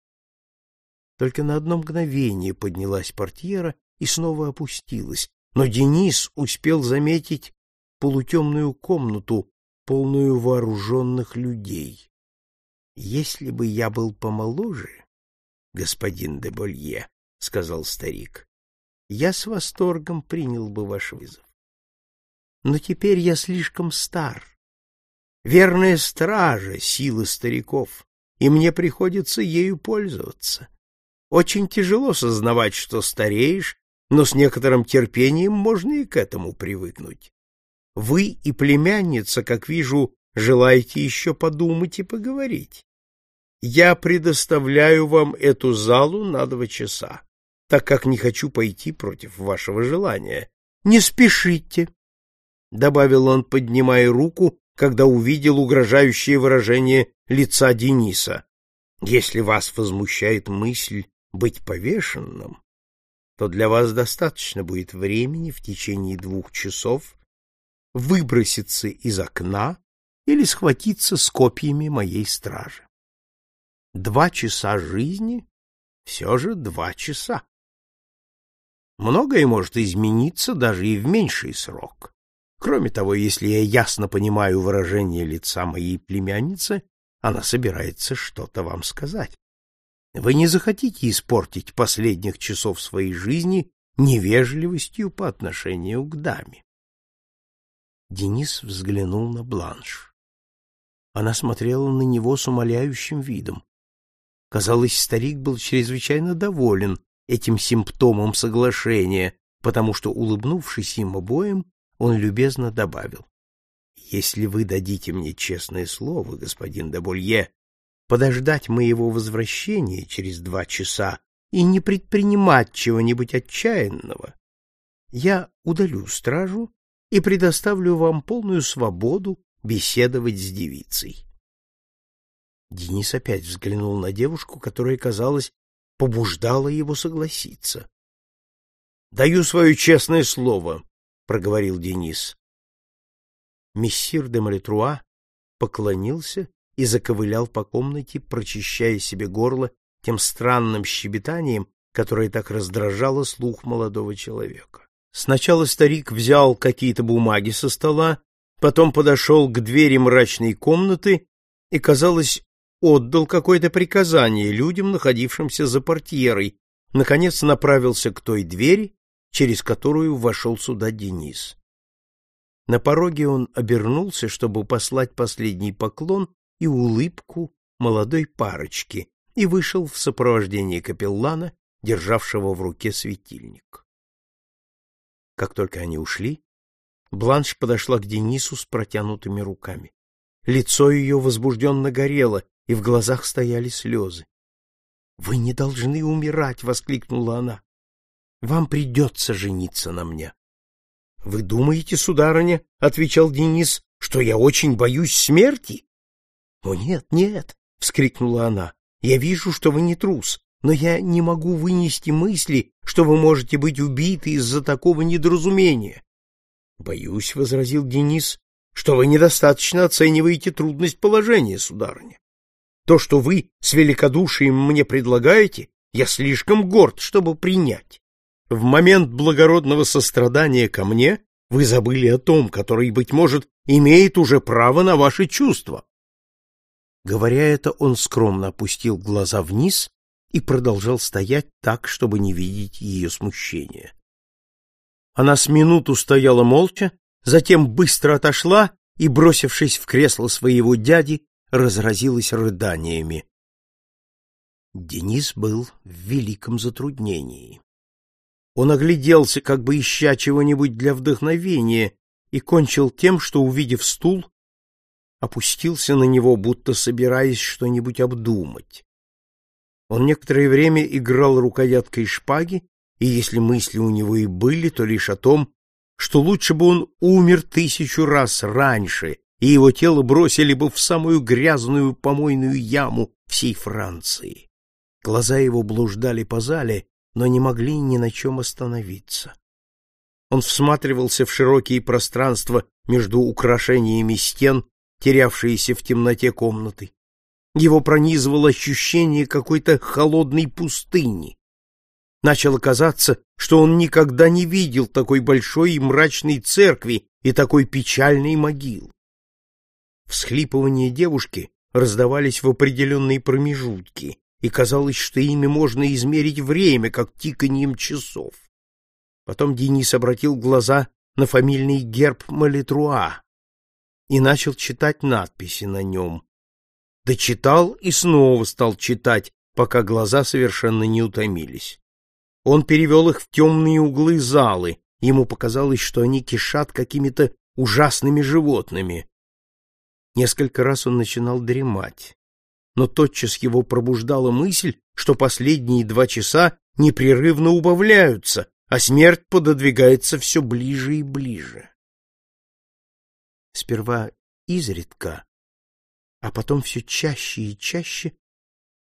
Только на одно мгновение поднялась портьера и снова опустилась, но Денис успел заметить полутемную комнату, полную вооруженных людей. Если бы я был помоложе, господин де Болье, сказал старик, я с восторгом принял бы ваш вызов. Но теперь я слишком стар. Верная стража силы стариков, и мне приходится ею пользоваться. Очень тяжело сознавать, что стареешь, но с некоторым терпением можно и к этому привыкнуть. Вы и племянница, как вижу, желаете еще подумать и поговорить. Я предоставляю вам эту залу на два часа так как не хочу пойти против вашего желания. Не спешите, добавил он, поднимая руку, когда увидел угрожающее выражение лица Дениса. Если вас возмущает мысль быть повешенным, то для вас достаточно будет времени в течение двух часов выброситься из окна или схватиться с копьями моей стражи. Два часа жизни — все же два часа. Многое может измениться даже и в меньший срок. Кроме того, если я ясно понимаю выражение лица моей племянницы, она собирается что-то вам сказать. Вы не захотите испортить последних часов своей жизни невежливостью по отношению к даме. Денис взглянул на Бланш. Она смотрела на него с умоляющим видом. Казалось, старик был чрезвычайно доволен этим симптомом соглашения, потому что, улыбнувшись им обоим, он любезно добавил. «Если вы дадите мне честное слово, господин Даболье, подождать моего возвращения через два часа и не предпринимать чего-нибудь отчаянного, я удалю стражу и предоставлю вам полную свободу беседовать с девицей. Денис опять взглянул на девушку, которая, казалось, побуждало его согласиться. Даю свое честное слово, проговорил Денис. Мессир де Малетруа поклонился и заковылял по комнате, прочищая себе горло тем странным щебетанием, которое так раздражало слух молодого человека. Сначала старик взял какие-то бумаги со стола, потом подошел к двери мрачной комнаты и, казалось, отдал какое-то приказание людям, находившимся за портьерой, наконец направился к той двери, через которую вошел сюда Денис. На пороге он обернулся, чтобы послать последний поклон и улыбку молодой парочке, и вышел в сопровождении капеллана, державшего в руке светильник. Как только они ушли, Бланш подошла к Денису с протянутыми руками. Лицо ее возбужденно горело, и в глазах стояли слезы. — Вы не должны умирать! — воскликнула она. — Вам придется жениться на мне. — Вы думаете, сударыня, — отвечал Денис, — что я очень боюсь смерти? — О, нет, нет! — вскрикнула она. — Я вижу, что вы не трус, но я не могу вынести мысли, что вы можете быть убиты из-за такого недоразумения. — Боюсь, — возразил Денис, — что вы недостаточно оцениваете трудность положения, сударыня. То, что вы с великодушием мне предлагаете, я слишком горд, чтобы принять. В момент благородного сострадания ко мне вы забыли о том, который, быть может, имеет уже право на ваши чувства. Говоря это, он скромно опустил глаза вниз и продолжал стоять так, чтобы не видеть ее смущения. Она с минуту стояла молча, затем быстро отошла и, бросившись в кресло своего дяди, разразилась рыданиями. Денис был в великом затруднении. Он огляделся, как бы ища чего-нибудь для вдохновения, и кончил тем, что, увидев стул, опустился на него, будто собираясь что-нибудь обдумать. Он некоторое время играл рукояткой шпаги, и если мысли у него и были, то лишь о том, что лучше бы он умер тысячу раз раньше, и его тело бросили бы в самую грязную помойную яму всей Франции. Глаза его блуждали по зале, но не могли ни на чем остановиться. Он всматривался в широкие пространства между украшениями стен, терявшиеся в темноте комнаты. Его пронизывало ощущение какой-то холодной пустыни. Начало казаться, что он никогда не видел такой большой и мрачной церкви и такой печальной могилы. Всхлипывания девушки раздавались в определенные промежутки, и казалось, что ими можно измерить время, как тиканьем часов. Потом Денис обратил глаза на фамильный герб Малитруа и начал читать надписи на нем. Дочитал и снова стал читать, пока глаза совершенно не утомились. Он перевел их в темные углы залы, ему показалось, что они кишат какими-то ужасными животными. Несколько раз он начинал дремать, но тотчас его пробуждала мысль, что последние два часа непрерывно убавляются, а смерть пододвигается все ближе и ближе. Сперва изредка, а потом все чаще и чаще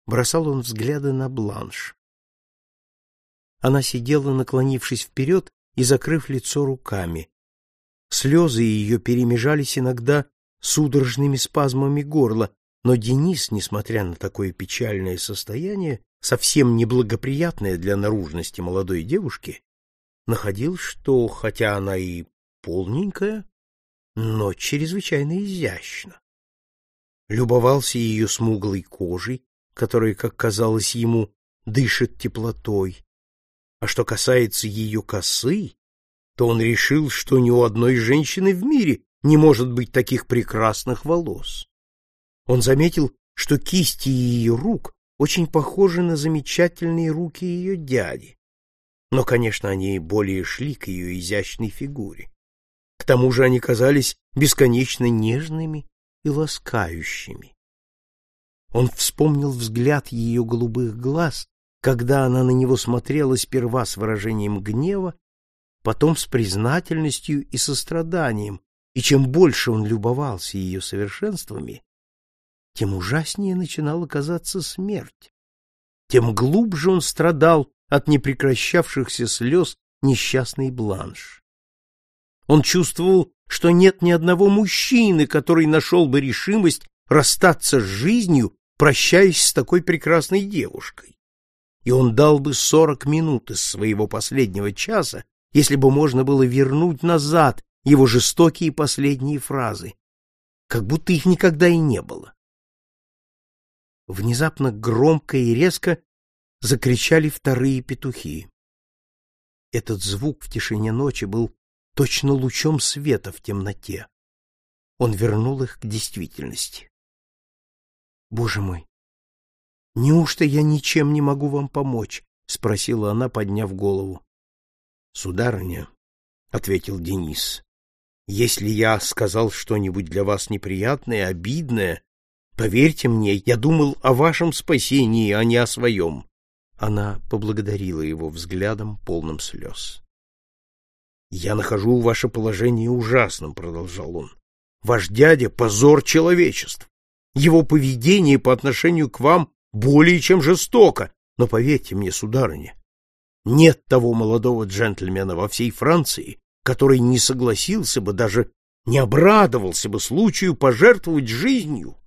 бросал он взгляды на Бланш. Она сидела, наклонившись вперед и закрыв лицо руками. Слезы ее перемежались иногда судорожными спазмами горла, но Денис, несмотря на такое печальное состояние, совсем неблагоприятное для наружности молодой девушки, находил, что, хотя она и полненькая, но чрезвычайно изящна. Любовался ее смуглой кожей, которая, как казалось ему, дышит теплотой, а что касается ее косы, то он решил, что ни у одной женщины в мире не может быть таких прекрасных волос. Он заметил, что кисти ее рук очень похожи на замечательные руки ее дяди. Но, конечно, они более шли к ее изящной фигуре. К тому же они казались бесконечно нежными и ласкающими. Он вспомнил взгляд ее голубых глаз, когда она на него смотрела сперва с выражением гнева, потом с признательностью и состраданием, и чем больше он любовался ее совершенствами, тем ужаснее начинала казаться смерть, тем глубже он страдал от непрекращавшихся слез несчастный бланш. Он чувствовал, что нет ни одного мужчины, который нашел бы решимость расстаться с жизнью, прощаясь с такой прекрасной девушкой и он дал бы сорок минут из своего последнего часа, если бы можно было вернуть назад его жестокие последние фразы, как будто их никогда и не было. Внезапно громко и резко закричали вторые петухи. Этот звук в тишине ночи был точно лучом света в темноте. Он вернул их к действительности. Боже мой, Неужто я ничем не могу вам помочь? спросила она, подняв голову. Сударыня, ответил Денис. Если я сказал что-нибудь для вас неприятное, обидное, поверьте мне, я думал о вашем спасении, а не о своем. Она поблагодарила его взглядом, полным слез. Я нахожу ваше положение ужасным, продолжал он. Ваш дядя позор человечества. Его поведение по отношению к вам более чем жестоко, но поверьте мне, сударыня, нет того молодого джентльмена во всей Франции, который не согласился бы, даже не обрадовался бы случаю пожертвовать жизнью,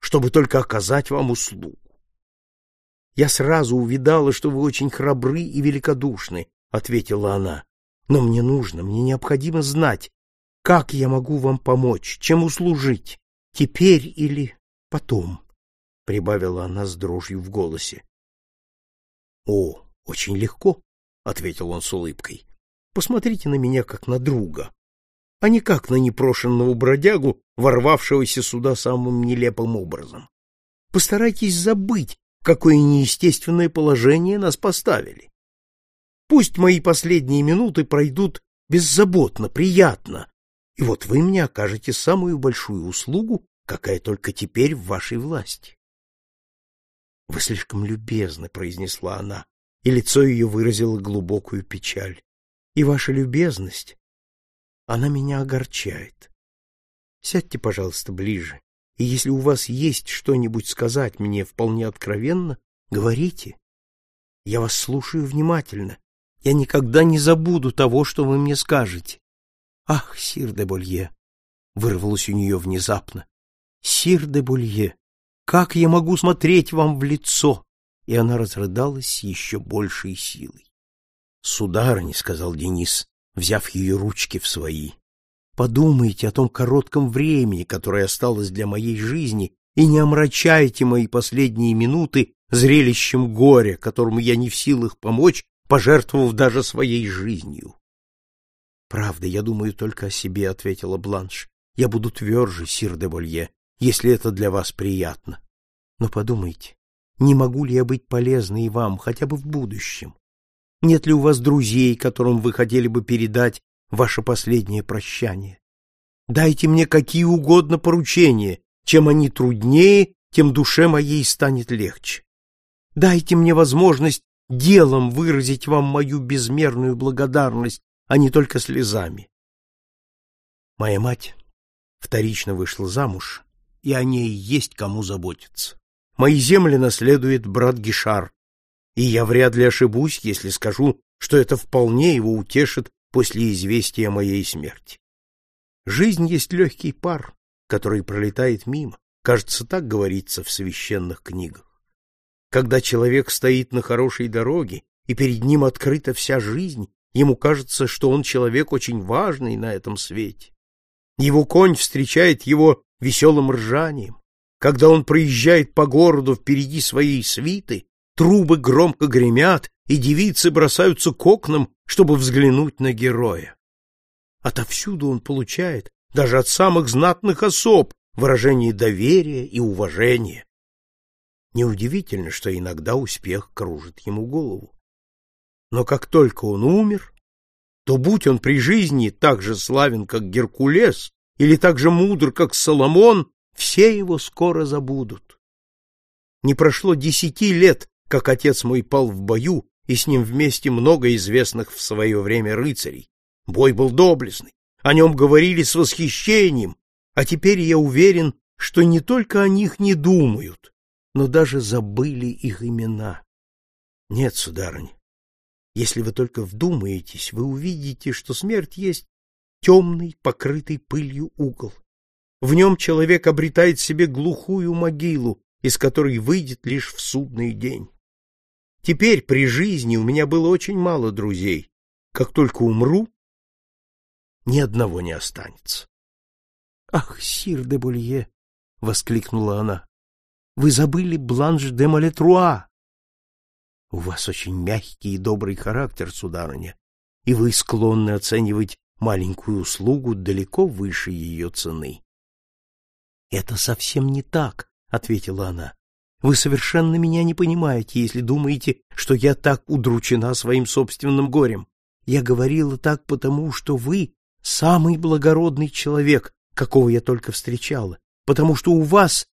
чтобы только оказать вам услугу. Я сразу увидала, что вы очень храбры и великодушны, ответила она. Но мне нужно, мне необходимо знать, как я могу вам помочь, чем услужить, теперь или потом прибавила она с дрожью в голосе. О, очень легко, ответил он с улыбкой. Посмотрите на меня как на друга, а не как на непрошенного бродягу, ворвавшегося сюда самым нелепым образом. Постарайтесь забыть, какое неестественное положение нас поставили. Пусть мои последние минуты пройдут беззаботно, приятно, и вот вы мне окажете самую большую услугу, какая только теперь в вашей власти. — Вы слишком любезны, — произнесла она, и лицо ее выразило глубокую печаль. — И ваша любезность, она меня огорчает. Сядьте, пожалуйста, ближе, и если у вас есть что-нибудь сказать мне вполне откровенно, говорите. Я вас слушаю внимательно. Я никогда не забуду того, что вы мне скажете. Ах, сир де Болье! Вырвалось у нее внезапно. Сир де Болье! Как я могу смотреть вам в лицо? И она разрыдалась с еще большей силой. Сударыня, сказал Денис, взяв ее ручки в свои. Подумайте о том коротком времени, которое осталось для моей жизни, и не омрачайте мои последние минуты зрелищем горя, которому я не в силах помочь, пожертвовав даже своей жизнью. Правда, я думаю только о себе, ответила Бланш. Я буду тверже, сир де Болье, если это для вас приятно. Но подумайте, не могу ли я быть полезной вам хотя бы в будущем? Нет ли у вас друзей, которым вы хотели бы передать ваше последнее прощание? Дайте мне какие угодно поручения, чем они труднее, тем душе моей станет легче. Дайте мне возможность делом выразить вам мою безмерную благодарность, а не только слезами. Моя мать вторично вышла замуж, и о ней есть кому заботиться. Мои земли наследует брат Гишар, и я вряд ли ошибусь, если скажу, что это вполне его утешит после известия моей смерти. Жизнь есть легкий пар, который пролетает мимо. Кажется, так говорится в священных книгах. Когда человек стоит на хорошей дороге, и перед ним открыта вся жизнь, ему кажется, что он человек очень важный на этом свете. Его конь встречает его веселым ржанием. Когда он проезжает по городу впереди своей свиты, трубы громко гремят, и девицы бросаются к окнам, чтобы взглянуть на героя. Отовсюду он получает, даже от самых знатных особ, выражение доверия и уважения. Неудивительно, что иногда успех кружит ему голову. Но как только он умер, то будь он при жизни так же славен, как Геркулес, или так же мудр, как Соломон, все его скоро забудут. Не прошло десяти лет, как отец мой пал в бою, и с ним вместе много известных в свое время рыцарей. Бой был доблестный, о нем говорили с восхищением, а теперь я уверен, что не только о них не думают, но даже забыли их имена. Нет, сударыня, если вы только вдумаетесь, вы увидите, что смерть есть темный, покрытый пылью угол. В нем человек обретает себе глухую могилу, из которой выйдет лишь в судный день. Теперь при жизни у меня было очень мало друзей. Как только умру, ни одного не останется. — Ах, сир де Булье! — воскликнула она. Вы забыли Бланш де Малетруа. У вас очень мягкий и добрый характер, сударыня, и вы склонны оценивать маленькую услугу далеко выше ее цены. Это совсем не так, ответила она. Вы совершенно меня не понимаете, если думаете, что я так удручена своим собственным горем. Я говорила так потому, что вы самый благородный человек, какого я только встречала, потому что у вас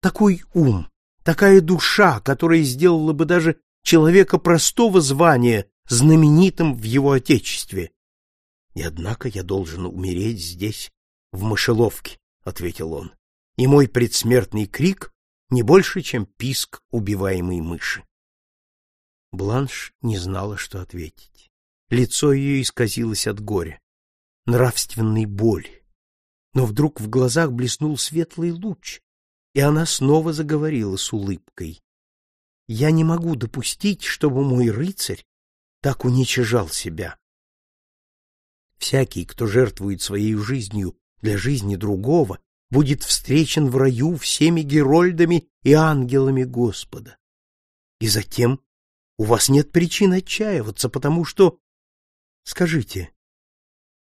такой ум, такая душа, которая сделала бы даже человека простого звания знаменитым в его отечестве. И однако я должен умереть здесь, в мышеловке, ответил он. И мой предсмертный крик не больше, чем писк убиваемой мыши. Бланш не знала, что ответить. Лицо ее исказилось от горя, нравственной боли. Но вдруг в глазах блеснул светлый луч, и она снова заговорила с улыбкой. Я не могу допустить, чтобы мой рыцарь так уничижал себя. Всякий, кто жертвует своей жизнью для жизни другого, будет встречен в раю всеми герольдами и ангелами Господа. И затем у вас нет причин отчаиваться, потому что... Скажите,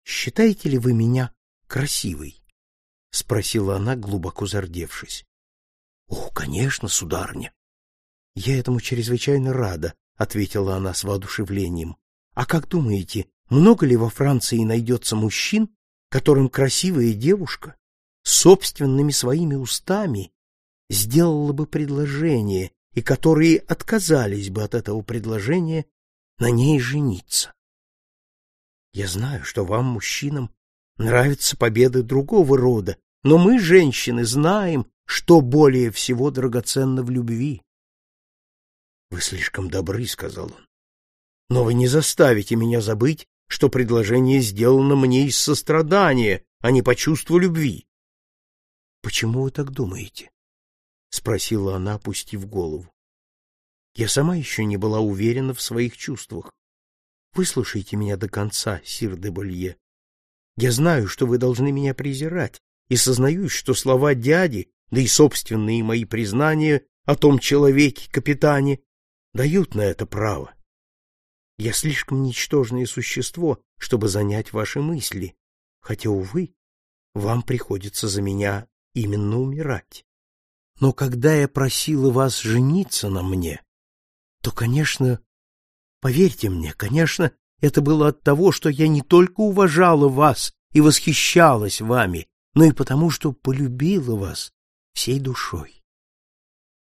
считаете ли вы меня красивой? — спросила она, глубоко зардевшись. — О, конечно, сударыня. — Я этому чрезвычайно рада, — ответила она с воодушевлением. — А как думаете, много ли во Франции найдется мужчин, которым красивая девушка собственными своими устами сделала бы предложение, и которые отказались бы от этого предложения на ней жениться? Я знаю, что вам, мужчинам, нравятся победы другого рода, но мы, женщины, знаем, что более всего драгоценно в любви? Вы слишком добры, сказал он. Но вы не заставите меня забыть, что предложение сделано мне из сострадания, а не по чувству любви. Почему вы так думаете? спросила она, опустив голову. Я сама еще не была уверена в своих чувствах. Выслушайте меня до конца, сир де Болье. Я знаю, что вы должны меня презирать, и сознаюсь, что слова дяди, да и собственные мои признания о том человеке, капитане, дают на это право. Я слишком ничтожное существо, чтобы занять ваши мысли, хотя, увы, вам приходится за меня именно умирать. Но когда я просила вас жениться на мне, то, конечно, поверьте мне, конечно, это было от того, что я не только уважала вас и восхищалась вами, но и потому, что полюбила вас всей душой.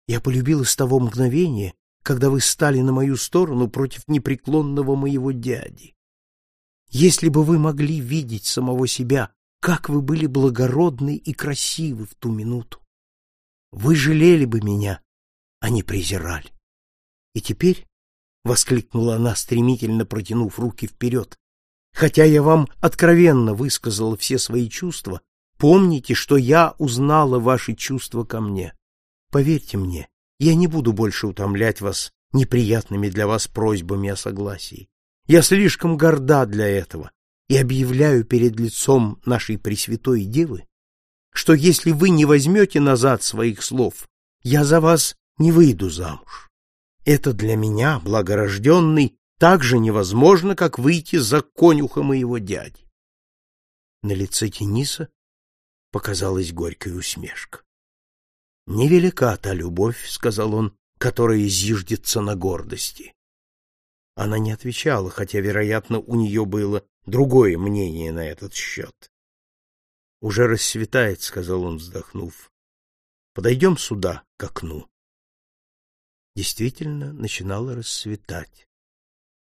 Я полюбила с того мгновения, когда вы стали на мою сторону против непреклонного моего дяди. Если бы вы могли видеть самого себя, как вы были благородны и красивы в ту минуту, вы жалели бы меня, а не презирали. И теперь, — воскликнула она, стремительно протянув руки вперед, — хотя я вам откровенно высказала все свои чувства, помните, что я узнала ваши чувства ко мне. Поверьте мне, я не буду больше утомлять вас неприятными для вас просьбами о согласии. Я слишком горда для этого и объявляю перед лицом нашей Пресвятой Девы, что если вы не возьмете назад своих слов, я за вас не выйду замуж. Это для меня, благорожденный, так же невозможно, как выйти за конюха моего дяди. На лице Тениса показалась горькая усмешка. Невелика та любовь, сказал он, которая зиждется на гордости. Она не отвечала, хотя, вероятно, у нее было другое мнение на этот счет. Уже рассветает, сказал он, вздохнув. Подойдем сюда, к окну. Действительно, начинало рассветать.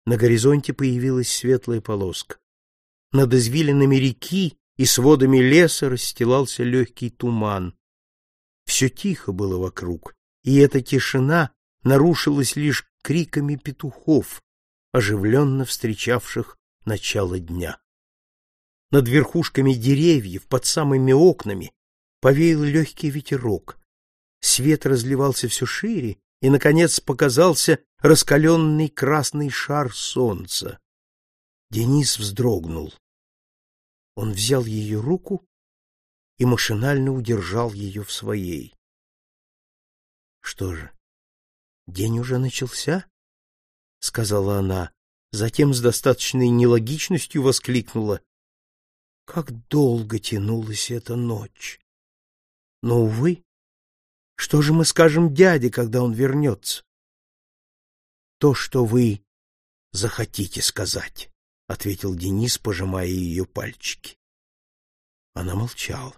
На горизонте появилась светлая полоска. Над извилинами реки и сводами леса расстилался легкий туман. Все тихо было вокруг, и эта тишина нарушилась лишь криками петухов, оживленно встречавших начало дня. Над верхушками деревьев, под самыми окнами, повеял легкий ветерок. Свет разливался все шире, и, наконец, показался раскаленный красный шар солнца. Денис вздрогнул. Он взял ее руку и машинально удержал ее в своей. Что же, день уже начался? сказала она, затем с достаточной нелогичностью воскликнула: как долго тянулась эта ночь. Но увы, что же мы скажем дяде, когда он вернется? То, что вы захотите сказать, ответил Денис, пожимая ее пальчики. Она молчала.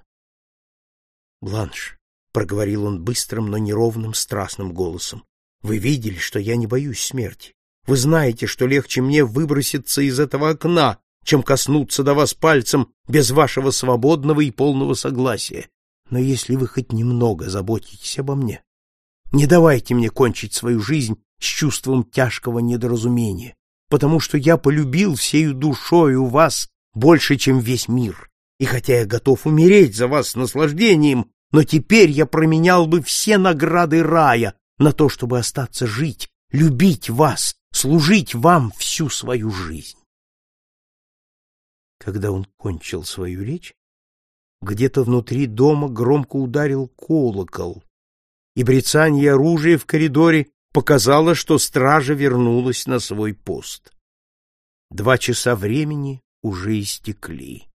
Бланш, проговорил он быстрым, но неровным, страстным голосом. Вы видели, что я не боюсь смерти. Вы знаете, что легче мне выброситься из этого окна, чем коснуться до вас пальцем без вашего свободного и полного согласия. Но если вы хоть немного заботитесь обо мне, не давайте мне кончить свою жизнь с чувством тяжкого недоразумения, потому что я полюбил всею душою вас больше, чем весь мир. И хотя я готов умереть за вас с наслаждением, но теперь я променял бы все награды рая на то, чтобы остаться жить, любить вас, служить вам всю свою жизнь. Когда он кончил свою речь, где-то внутри дома громко ударил колокол, и брецанье оружия в коридоре показало, что стража вернулась на свой пост. Два часа времени уже истекли.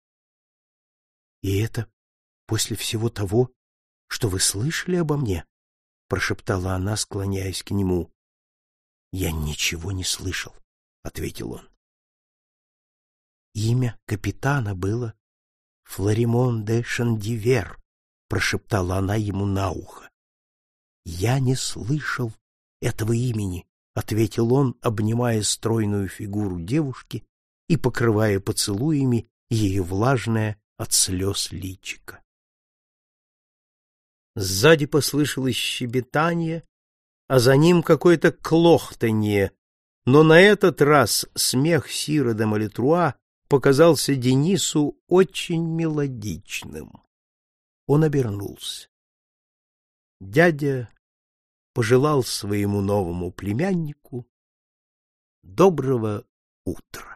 И это после всего того, что вы слышали обо мне? прошептала она, склоняясь к нему. Я ничего не слышал, ответил он. Имя капитана было Флоримон де Шандивер, прошептала она ему на ухо. Я не слышал этого имени, ответил он, обнимая стройную фигуру девушки и покрывая поцелуями ее влажное от слез личико. Сзади послышалось щебетание, а за ним какое-то клохтанье, но на этот раз смех Сира де Малитруа показался Денису очень мелодичным. Он обернулся. дядя пожелал своему новому племяннику доброго утра.